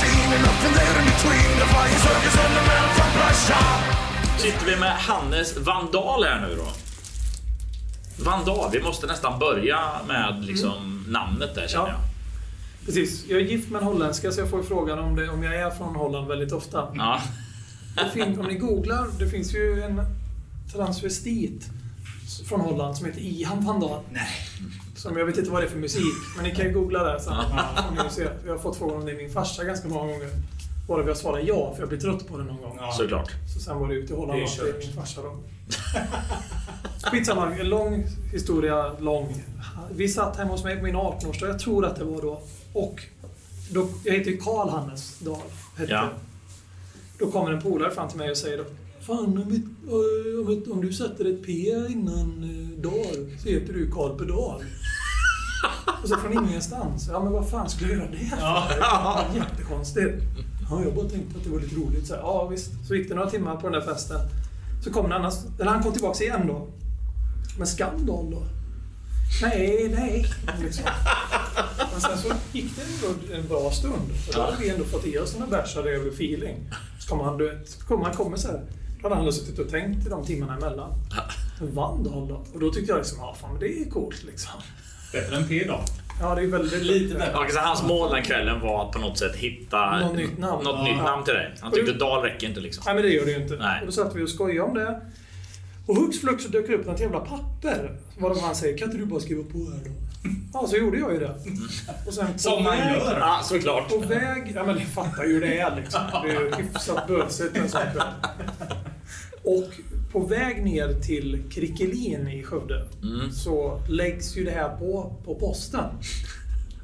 machine and nothing there in between. The flying circus and the man from Russia. Sitter vi med Hannes Vandal här nu då? Vandal, vi måste nästan börja med liksom namnet där känner Ja. jag. Precis. Jag är gift med en holländska så jag får frågan om, det, om jag är från Holland väldigt ofta. Ja. Det fin, om ni googlar, det finns ju en transvestit från Holland som heter Ihan van Dahl. Nej. Som jag vet inte vad det är för musik, men ni kan ju googla det sen. Ser. Jag har fått frågan om det i min farsa ganska många gånger. Bara vi har svarat ja, för jag blir trött på det någon gång. Ja. Såklart. Så sen var det ut till Holland Det är och det är min farsa då. Skitsamma, en lång historia, lång. Vi satt hemma hos mig på min 18-årsdag, jag tror att det var då. Och då, jag heter ju Karl Hannes Dahl. Hette Ja. Då kommer en polare fram till mig och säger då, Fan, om, vi, om, vi- om du sätter ett P innan eh, Dahl så heter du Karl Pedal. Och så från ingenstans. Ja, men vad fan skulle jag göra det för? Ja. Jättekonstigt. Ja, jag bara tänkte att det var lite roligt. Så, här, ja, visst. Så gick det några timmar på den där festen. Så kom en annan... Eller han kom tillbaka igen då. Men Skandal då? Nej, nej. Liksom. Men sen så gick det en bra stund. Och då hade vi ändå fått i oss några bärsar över feeling. Så kommer han, du vet, kommer han kommer så här. Hade han suttit och tänkt i de timmarna emellan. Men Vandal då? Och då tyckte jag liksom, ja fan men det är coolt liksom. Bättre än P då. Ja, det är väldigt Lite bättre. Okej, så hans mål den kvällen var att på något sätt hitta Något nytt namn. något Ja. nytt namn till dig. Han tyckte Dal räcker inte liksom. Nej, men det gör det ju inte. Nej. Och då satt vi och skojade om det. Och hux flux så dök det upp något jävla papper. Varav han säger, kan inte du bara skriva på här då? Ja, så gjorde jag ju det. Och sen på Som man väg- gör. Ja, såklart. På väg... Ja, men ni fattar ju hur det är liksom. Det är ju hyfsat bösigt en sån kväll. Och på väg ner till Krickelin i Skövde Mm. så läggs ju det här på, på posten.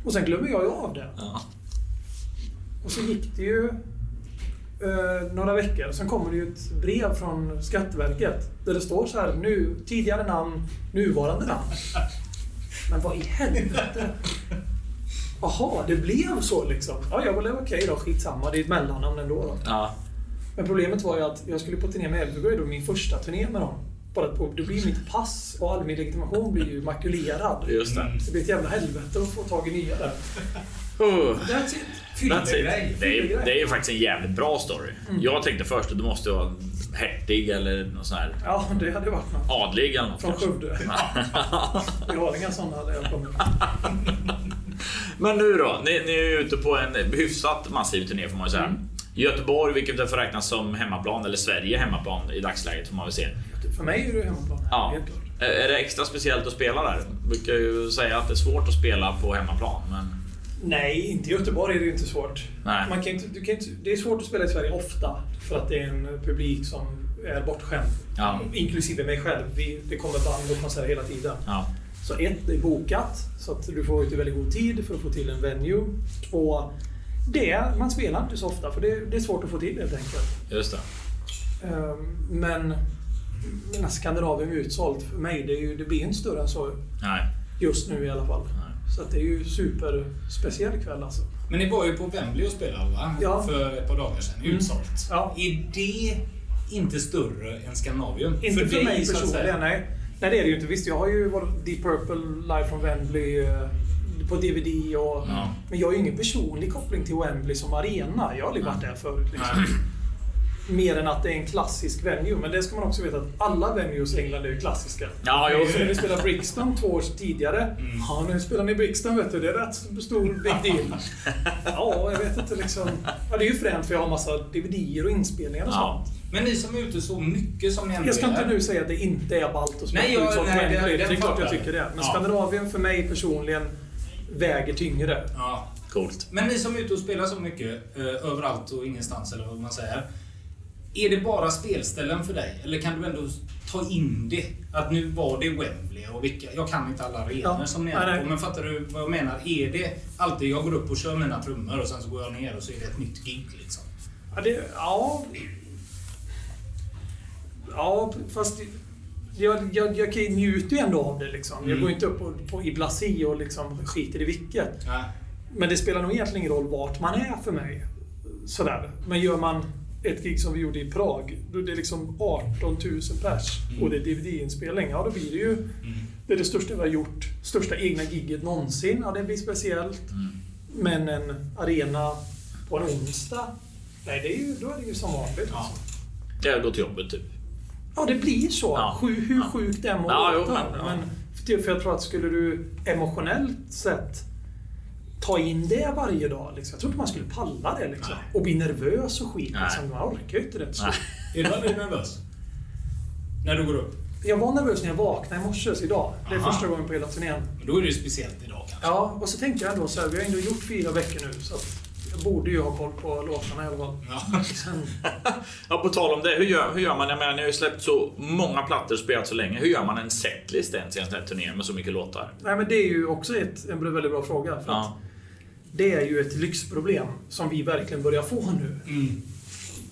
Och sen glömmer jag ju av det. Ja. Och så gick det ju eh, några veckor. Sen kommer det ju ett brev från Skatteverket där det står så här nu, tidigare namn, nuvarande namn. Men vad i helvete? Jaha, det blev så liksom. Ja, jag var okej då, skitsamma. Det är ett mellannamn ändå då. Ja. Men problemet var ju att jag skulle på turné med Elfsborg, då min första turné med dem. Bara på, då blir mitt pass och all min legitimation blir ju makulerad. Just det. Det blir ett jävla helvete att få tag i nya där. Uh. That's it. That's it. Fyllegrej. Det är, det är ju faktiskt en jävligt bra story. Jag tänkte först att du måste vara hertig eller någon sån här Ja, det hade varit något. adlig eller något Från. Skövde. Vi har inga sådana där jag kommer. Men nu då? Ni, ni är ju ute på en hyfsat massiv turné får man ju säga. Göteborg, vilket får räknas som hemmaplan, eller Sverige hemmaplan i dagsläget får man väl se. För mig är det hemmaplan. Ja. Helt klart. Är det extra speciellt att spela där? Jag brukar ju säga att det är svårt att spela på hemmaplan, men... Nej, inte i Göteborg är det inte svårt. Nej. Man kan inte, du kan inte, det är svårt att spela i Sverige ofta. För att det är en publik som är bortskämd. Ja. Inklusive mig själv. Vi, det kommer band och konserter hela tiden. Ja. Så ett, det är bokat. Så att du får ut i väldigt god tid för att få till en venue. Två, det, man spelar inte så ofta för det, det är svårt att få till helt enkelt. Just det. Ehm, Men men Skandinavien är utsålt för mig. Det, är ju, det blir inte större än så Nej. just nu i alla fall. Nej. Så att det är ju superspeciell kväll alltså. Men ni var ju på Wembley och spelade va? Ja. För ett par dagar sedan. Mm. Utsålt. Ja. Är det inte större än Skandinavien? Inte för, dig, mig personligen, nej. Nej, det är det ju inte. Visst, jag har ju varit Deep Purple live från Wembley eh, på DVD och... Ja. Men jag har ju ingen personlig koppling till Wembley som arena. Jag har aldrig varit där förut. Liksom. Mer än att det är en klassisk venue. Men det ska man också veta att alla venues i England är ju klassiska. Ja, jo. Så när vi spelade Brixton två år tidigare. Mm. Ja, nu spelar ni Brixton vet du. Det är rätt stor big deal. ja, jag vet inte liksom. Ja, det är ju fränt för jag har massa DVDer och inspelningar och Ja. sånt. Men ni som är ute så mycket som ni ändå Jag ska inte nu säga att det inte är ballt att spela Nej, jag- nej, det- Det, det är klart jag tycker det. Men Ja. Skandinavien för mig personligen väger tyngre. Ja. Coolt. Men ni som är ute och spelar så mycket, eh, överallt och ingenstans eller vad man säger. Är det bara spelställen för dig? Eller kan du ändå ta in det? Att nu var det Wembley och vilka... Jag kan inte alla arenor Ja. som ni är nej. på, men fattar du vad jag menar? Är det alltid jag går upp och kör mina trummor och sen så går jag ner och så är det ett nytt gig liksom? Ja, det, ja. Ja, fast jag, jag, jag njuter ju ändå av det liksom. Jag Mm. går inte upp på, på, i blasi och liksom skiter i vilket. Ja. Men det spelar nog egentligen ingen roll vart man är för mig. Sådär. Men gör man ett gig som vi gjorde i Prag, då är det liksom 18 000 pers och det är DVD-inspelning. Ja, då blir det ju... Det är det största vi har gjort. Största egna gigget någonsin. Ja, det blir speciellt. Men en arena På en onsdag, nej det är ju, då är det ju som vanligt. Ja. Jag går till jobbet typ. Ja, det blir så. Ja. Sju, hur Ja. sjukt det än må Ja, jo, låta. men- ja. Men, för, för jag tror att skulle du emotionellt sett ta in det varje dag. Liksom, jag tror inte man skulle palla det. Liksom. Och bli nervös och skit. Liksom. Man orkar ju inte det. slut. Är du aldrig nervös? När du går upp? Jag var nervös när jag vaknade i morse idag. Det är Aha. första gången på hela turnén. Men då är det ju speciellt idag kanske. Ja, och så tänkte jag ändå så här, vi har ändå gjort fyra veckor nu. Så att borde ju ha koll på låtarna i alla fall. Ja. Sen, Ja, på tal om det, hur gör, hur gör man? Jag menar, ni har ju släppt så många plattor och spelat så länge. Hur gör man en setlist ens i en sån här turné med så mycket låtar? nej, men det är ju också ett, en väldigt bra fråga. För att Ja. Det är ju ett lyxproblem som vi verkligen börjar få nu. Mm.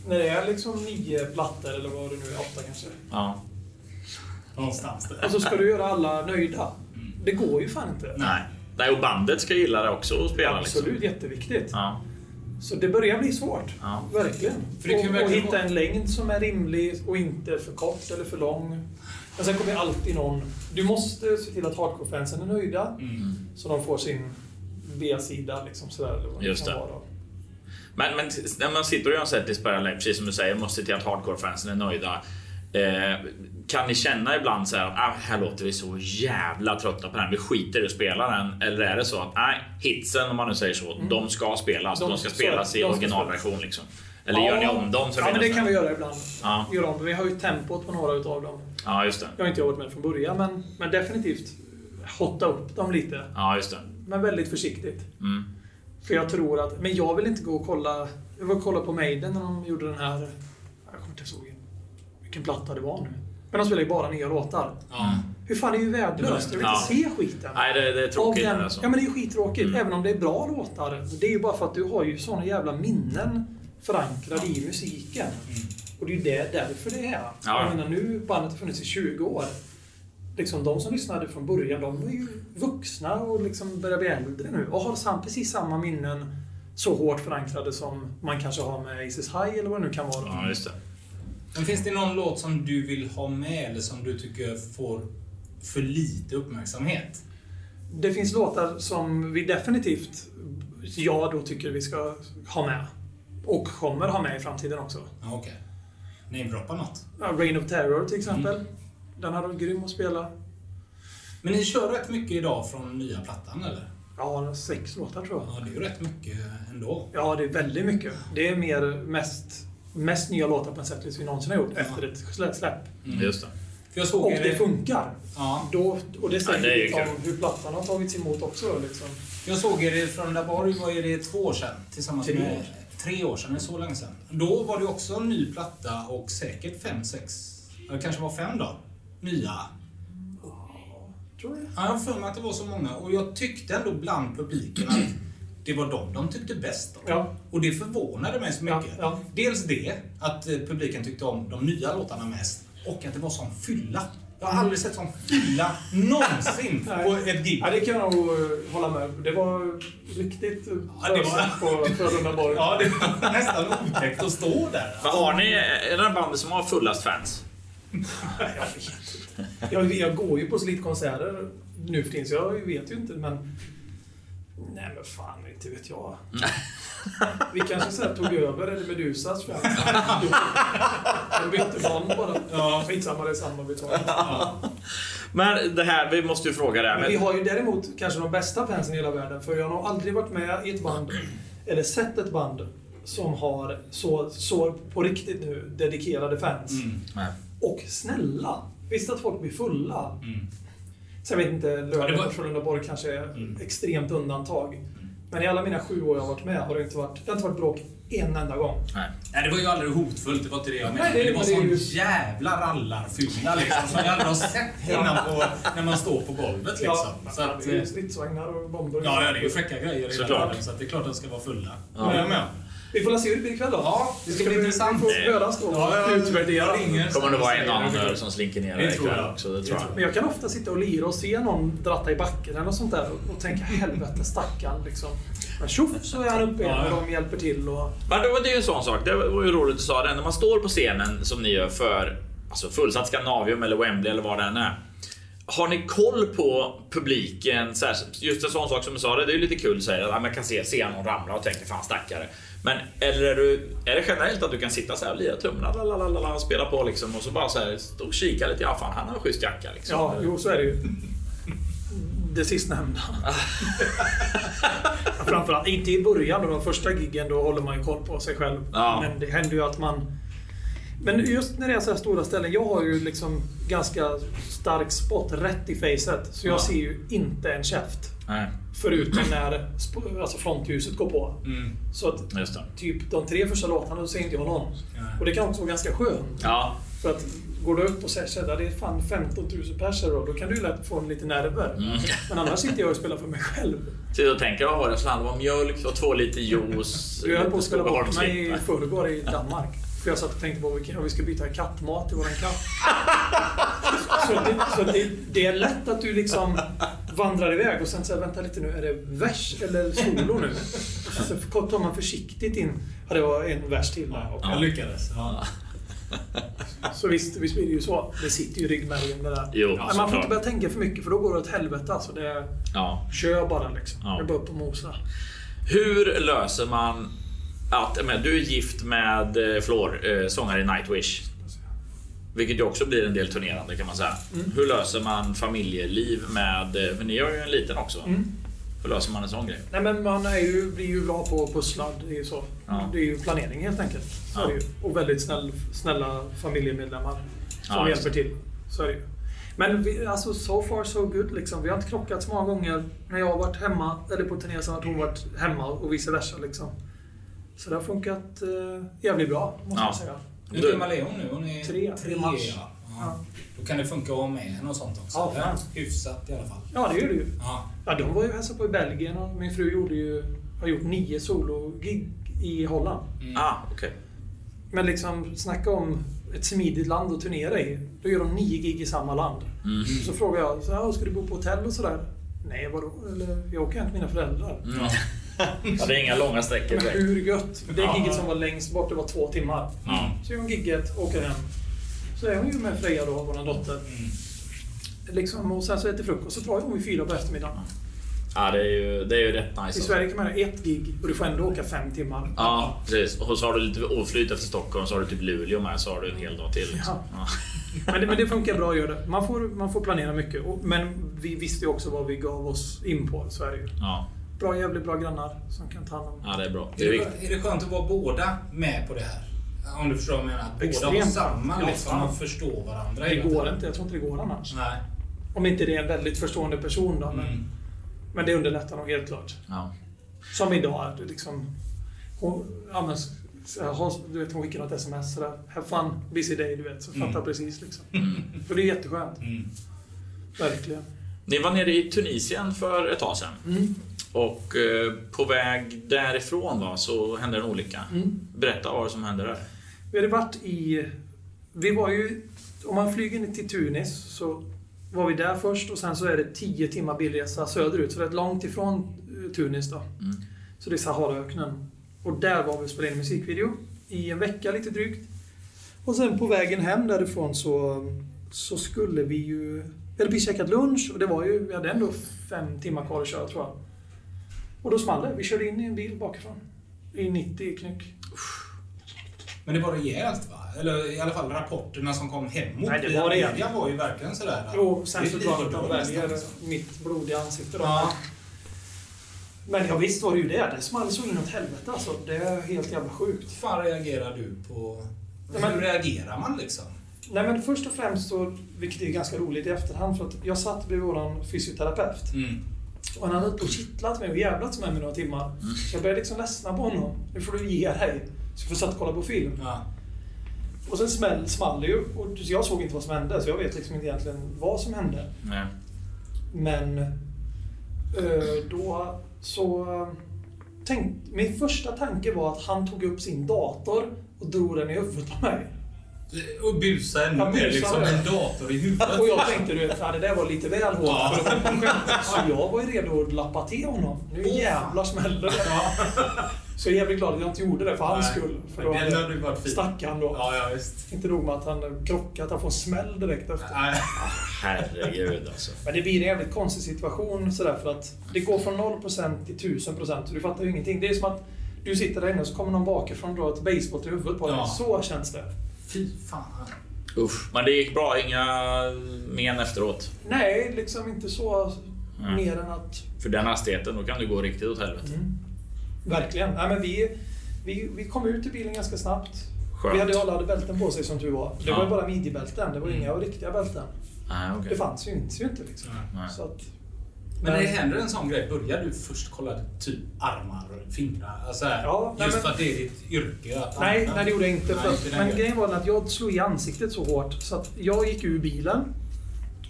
När det är liksom nio plattor, eller vad det nu är, åtta kanske. ja. Någonstans där. Och så ska du göra alla nöjda. Det går ju fan inte. Nej. Nej, och bandet ska gilla det också att spela Absolut, liksom. jätteviktigt. Ja. Så det börjar bli svårt. Ja. Verkligen. För det kan ju och, och verkligen hitta vara- en längd som är rimlig och inte för kort eller för lång. Men sen kommer alltid någon... Du måste se till att hardcore-fansen är nöjda. Mm. Så de får sin B-sida liksom sådär. Eller vad Just det. vara. Men, men när man sitter och gör en på LA, precis som du säger, måste se till att hardcore-fansen är nöjda. Eh, kan ni känna ibland så här, att ah, här låter vi så jävla trötta på den, vi skiter i att spela den. Eller är det så att nej, hitsen om man nu säger så, de ska spelas. De, Mm. De- ska så- spelas i de ska originalversion liksom. Eller gör ni om dem? Så Ja, men det kan vi göra ibland. Ja. Göra om. Vi har ju tempot på några utav dem. Ja, just det. Jag har inte jobbat med från början, men, men definitivt hotta upp dem lite. Ja, just det. Men väldigt försiktigt. Mm. För jag tror att... Men jag vill inte gå och kolla... Jag var och kolla på Maiden när de gjorde den här... Jag kommer inte ihåg platta det var nu. Men de spelar ju bara nya låtar. Ja. Hur fan, det är ju värdelöst. Jag vill Ja. inte se skiten. Nej, det, det är tråkigt. den- när det är så. Ja, men det är ju skittråkigt. Mm. Även om det är bra låtar. Det är ju bara för att du har ju såna jävla minnen förankrade i musiken. Och det är ju det, därför det är. Ja. Jag menar, nu bandet har funnits i 20 år. Liksom, de som lyssnade från början, de är ju vuxna och liksom börjar bli äldre nu. Och har sam, precis samma minnen så hårt förankrade som man kanske har med Isis High eller vad det nu kan vara. Ja, just det. Men finns det någon låt som du vill ha med eller som du tycker får för lite uppmärksamhet? Det finns låtar som vi definitivt, jag då tycker vi ska ha med. Och kommer ha med i framtiden också. Ja, Okej. Namedroppa något. Ja, Reign of Terror till exempel. Mm. Den hade varit grym att spela. Men ni kör rätt mycket idag från nya plattan eller? Ja, sex låtar tror jag. Ja, det är ju rätt mycket ändå. Ja, det är väldigt mycket. Det är mer mest, mest nya låtar på en setlist vi någonsin har gjort Ja. efter ett slä- släpp. Just det. För jag såg Och det funkar. Ja. Då, och det säger Ja, det är ju lite om hur plattan har tagits emot också. Liksom. Jag såg er från Laborg, vad är det, två år sedan? Tillsammans Tre med... år. Tre år sedan, det är så länge sedan. Då var det också en ny platta och säkert fem, sex, det kanske var fem då, nya. Tror jag. Ja, jag har för mig att det var så många och jag tyckte ändå bland publiken att det var de de tyckte bäst om. Ja. Och det förvånade mig så Ja, mycket. ja. Dels det, att eh, publiken tyckte om de nya låtarna mest. Och att det var sån fylla. Jag har aldrig sett sån fylla någonsin på ett gig. Ja, det kan jag nog eh, hålla med Det var riktigt Ja, det var- på Frölundaborg. Ja, det var nästan otäckt att stå där. Men har ni, är det bandet som har fullast fans? Jag vet inte. Jag, jag går ju på så lite konserter nu för tiden, så jag vet ju inte, men... Nej, men fan, inte vet jag. Vi kanske här tog över eller Medusas fans. De bytte band bara. Ja. Skitsamma, det är samma vi tar. Men det här, vi måste ju fråga det här. Men vi har ju däremot kanske de bästa fansen i hela världen. För jag har nog aldrig varit med i ett band, eller sett ett band, som har så, så på riktigt nu dedikerade fans. Mm. Och snälla. Visst att folk blir fulla. Mm. Sen vet inte, var- på Frölundaborg kanske är Mm. extremt undantag. Men i alla mina sju år jag har varit med har det inte varit, det har inte varit bråk en enda gång. nej. Nej, det var ju aldrig hotfullt, det var inte det jag menade. Nej, det- det, var sån ju- jävla rallarfylla liksom, som jag aldrig har sett innan på, när man står på golvet liksom. Ja, så att, det är ju eh, stridsvagnar och bomber. ja, ja, det är ju fräcka grejer i den Såklart. världen, så att det är klart att de ska vara fulla. Ja. Ja. Jag med. Vi får la se hur det blir ikväll då. Ja, det ska bli vi- intressant. Vi får då. Ja, ja, Utvärdera. jag ringer. Kommer det vara en annan som slinker ner Det ikväll jag. också? Det tror jag. Men jag kan ofta sitta och lira och se någon dratta i backen eller något sånt där och tänka helvete stackarn liksom. Men tjoff så är han uppe igen och de hjälper till och... Men det var ju en sån sak. Det var ju roligt du sa det. När man står på scenen som ni gör för alltså fullsatt Scandinavium eller Wembley eller vad det än är. har ni koll på publiken? Just en sån sak som du sa, det är ju lite kul att säga att man kan se, se någon ramla och tänka fan stackare. Men eller är, du, är det generellt att du kan sitta så här och lira lalalala, och spela på liksom och så bara så här, och kika lite. Ja fan han har en schysst jacka liksom. Ja, jo så är det ju. Det sistnämnda. Ja, Framförallt, inte i början och de första giggen, då håller man ju koll på sig själv. Ja. Men det händer ju att man... Men just när det är så här stora ställen, jag har ju liksom ganska stark spot rätt i facet. Så jag Ja. ser ju inte en käft. Nej, Förutom när alltså frontljuset går på. Mm. Så att typ de tre första låtarna, då ser inte jag någon. Nej. Och det kan också vara ganska skönt. Ja, För att går du upp och säger att det är fan 15 000 pers då, då kan du ju lätt få en lite nerver. Mm. Men annars sitter jag och spelar för mig själv. så och tänker vad var det? Det om mjölk och två liter juice. Du höll på att spela bort mig i förrgår i Danmark. För jag satt och tänkte på att vi ska byta kattmat till våran katt. Så, det, så det, det är lätt att du liksom vandrar iväg och sen säger vänta lite nu, är det vers eller solo nu? Så tar man försiktigt in. Ja, det var en vers till. där. Jag lyckades. Ja. Så visst, visst blir det ju så. Det sitter ju i ryggmärgen det där. Jo, Men man får inte börja tänka för mycket för då går det åt helvete. Alltså. Det, Ja. kör bara liksom. Ja. Det är bara upp och mosa. Hur löser man att... Men, du är gift med eh, Flor, eh, sångare i Nightwish. Vilket ju också blir en del turnerande kan man säga. Mm. Hur löser man familjeliv med... eh, För ni har ju en liten också. Mm. Hur löser man en sån grej? Nej, men man är ju, blir ju bra på att pussla. Det är ju så. Ja. Det är ju planering helt enkelt. Så Ja. är det ju. Och väldigt snäll, snälla familjemedlemmar som Ja, hjälper till. Så är det ju. Men vi, alltså so far so good liksom. Vi har inte krockat så många gånger när jag har varit hemma, eller på turné så har hon varit hemma och vice versa liksom. Så det har funkat eh, jävligt bra, måste Ja. jag säga. Hur gammal är hon nu? Hon är Tre, i mars. Ja. Ja. Ja. Då kan det funka att ha med henne och sånt också. Ja, fan. Hyfsat i alla fall. Ja, det gör det ju. Ja. Ja, de var ju och hälsade på i Belgien och min fru gjorde ju, har gjort nio solo-gig i Holland. Mm. Ah, okej. Men liksom, snacka om ett smidigt land att turnera i. Då gör de nio gig i samma land. Mm. Så frågar jag, så här, ska du bo på hotell och sådär? Nej, vadå? Eller, jag åker hem till mina föräldrar. Ja. ja, det är inga långa sträckor Men hur gött? Det Ja. giget som var längst bort, det var två timmar. Ja. Så gör hon gigget, åker hem. Så är hon ju med Freja då, vår dotter. Mm. Liksom, och sen så äter frukost, så drar hon vid fyra på eftermiddagen. Ja, det är ju, det är ju rätt nice. I alltså. Sverige kan man göra ett gig och du får ändå åka fem timmar. Ja, precis. Och så har du lite oflyt efter Stockholm, så har du typ Luleå med, så har du en hel dag till. Liksom. Ja. Men det, men det funkar bra att göra det. Man får, man får planera mycket. Och, men vi visste ju också vad vi gav oss in på, ju. Ja. Bra, jävligt bra grannar som kan ta hand om. ja, det är bra. Det Är är det, är det skönt att vara båda med på det här? Om du förstår vad jag menar. Att båda har Extremt. samma Ja, liksom, och förstår varandra. Det går inte. Jag tror inte det går annars. Nej. Om inte det är en väldigt förstående person då. Men, Mm. men det underlättar nog helt klart. Ja. Som idag. Liksom, hon, ja, men, du vet, hon skickar något sms sådär. Have fun, busy day, du vet. Så fattar Mm. precis liksom. För det är jätteskönt. Mm. Verkligen. Ni var nere i Tunisien för ett tag sedan. Mm. Och eh, på väg därifrån då, så hände en olycka. Mm. Berätta vad som hände där. Vi hade varit i... Vi var ju... Om man flyger ner till Tunis så var vi där först och sen så är det 10 timmar bilresa söderut. Så det är rätt långt ifrån eh, Tunis då. Mm. Så det är Saharaöknen. Och där var vi och spelade in musikvideo i en vecka lite drygt. Och sen på vägen hem därifrån så, så skulle vi ju... Vi hade precis käkat lunch och det var ju... Vi hade ändå fem timmar kvar att köra tror jag. Och då small det. Vi körde in i en bil bakifrån. I 90 knyck. Men det var rejält va? Eller i alla fall rapporterna som kom hemåt Nej, det via var rejält. media var ju verkligen sådär. Jo, sen så klart de väljer liksom. mitt blodiga ansikte då. Ja. Men ja, visst var det ju det. Det small så inåt helvete alltså. Det är helt jävla sjukt. Hur fan reagerar du på... Nej, men- Hur reagerar man liksom? Nej men först och främst så, vilket är ganska roligt i efterhand, för att jag satt bredvid våran fysioterapeut. Mm. Och han hade och kittlat mig och jävlats med mig några timmar. Så jag började liksom ledsna på honom. Nu får du ge dig. Så får satt och kolla på film. Ja. Och sen smäll, small det ju. Och jag såg inte vad som hände, så jag vet liksom inte egentligen vad som hände. Nej. Men eh, då så... Tänk, min första tanke var att han tog upp sin dator och drog den i huvudet på mig. Och busa ännu Ja, mer liksom. En dator i huvudet. Och jag tänkte du vet, det där var lite väl hårt. Ja. för. Så jag var ju redo att lappa till honom. Nu jävlar smäller det. Så jag är jävligt glad att jag inte gjorde det för hans Nej, skull. För då hade ju varit fin. Stackarn då. Ja, ja visst. Inte nog med att han krockat, han får en smäll direkt efter. Nej. Herregud alltså. Men det blir en jävligt konstig situation sådär för att det går från 0% till 1000% så du fattar ju ingenting. Det är som att du sitter där inne och så kommer någon bakifrån och drar ett baseboll till huvudet på dig. Ja. Så känns det. Fy fan. Usch. Men det gick bra, inga men efteråt. Nej, liksom inte så Nej. mer än att... För den hastigheten, då kan det gå riktigt åt helvete. Mm. Verkligen. Nej, men vi, vi, vi kom ut ur bilen ganska snabbt. Skönt. Vi hade alla hade bälten på sig som tur var. Det Ja. var ju bara midjebälten, det var Mm. inga riktiga bälten. Nej, okej. Det fanns ju inte, ju inte liksom. Nej. Så att, Men när det händer en sån grej, börjar du först kolla typ armar och fingrar? Alltså Ja, nej, just men- för att det är ditt yrke? Att Nej, nej, det gjorde jag inte. Nej, För, inte men grejen. grejen var att jag slog i ansiktet så hårt så att jag gick ur bilen.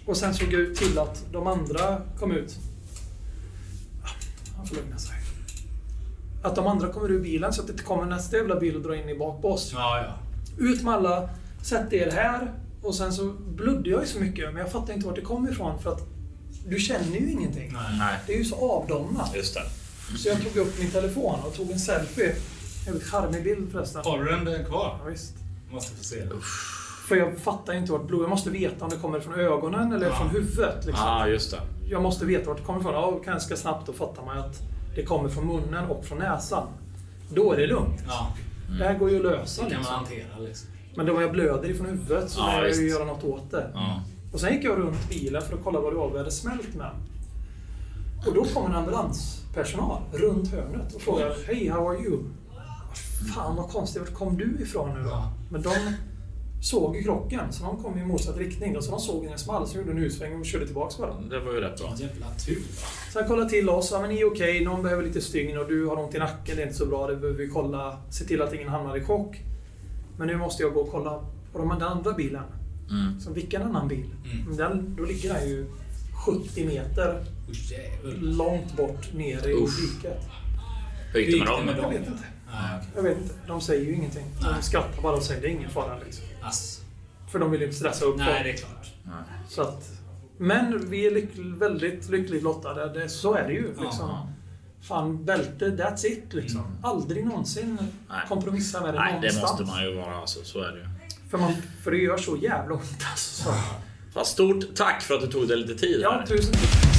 Och sen såg jag till att de andra kom ut. Ah, Han får lugna sig. Att de andra kommer ur bilen så att det inte kommer nästa jävla bil och drar in i bak på oss. Ja, ja. Ut med alla, sätt er här. Och sen så blödde jag ju så mycket men jag fattar inte vart det kom ifrån för att du känner ju ingenting. Nej. Nej, Det är ju så avdomnat. just det. Så jag tog upp min telefon och tog en selfie. En väldigt charmig bild förresten. Har du den där kvar? Ja, visst. Måste få se den. För jag fattar inte vart blod... Jag måste veta om det kommer från ögonen eller Ja. från huvudet. Liksom. ah, just det. Jag måste veta vart det kommer ifrån. Ja, ganska snabbt då fattar man att det kommer från munnen och från näsan. Då är det lugnt. Ja, Det här går ju att lösa. det kan man Liksom. hantera liksom. Men då jag blöder ifrån huvudet så Ja, lär jag ju göra något åt det. Ja. Och sen gick jag runt bilen för att kolla vad det var vi hade smält med. Och då kom en ambulanspersonal runt hörnet och frågade Hej, how are you? Fan vad konstigt, vart kom du ifrån nu då? Men de såg ju krocken, så de kom i motsatt riktning. Då, så de såg en small, så gjorde en U-sväng och körde tillbaka bara. Det var ju rätt bra. Jävla tur. Sen kollade till oss, ja men ni är okej, någon behöver lite stygn och du har ont i nacken, det är inte så bra, det behöver vi kolla. Se till att ingen hamnar i chock. Men nu måste jag gå och kolla på de andra bilen. Mm. Så vilken annan bil? Mm. Den, då ligger den ju 70 meter Usch jävel. långt bort nere i diket. Hur gick det med dem? Jag vet inte. Nej. Jag vet inte. De säger ju ingenting. Nej. De skrattar bara och säger det är ingen fara. Liksom. Ass. För de vill ju inte stressa upp Nej, det är klart. Nej. Så att, men vi är lyck, väldigt lyckligt lottade. Det, så är det ju. Liksom. Ja. Fan, bälte, that's it liksom. Mm. Aldrig någonsin Nej. kompromissa med det Nej, det någonstans. måste man ju vara. Alltså, så är det ju. För, man, för det gör så jävla ont alltså. Så. Fast stort tack för att du tog dig lite tid Ja, här. tusen Far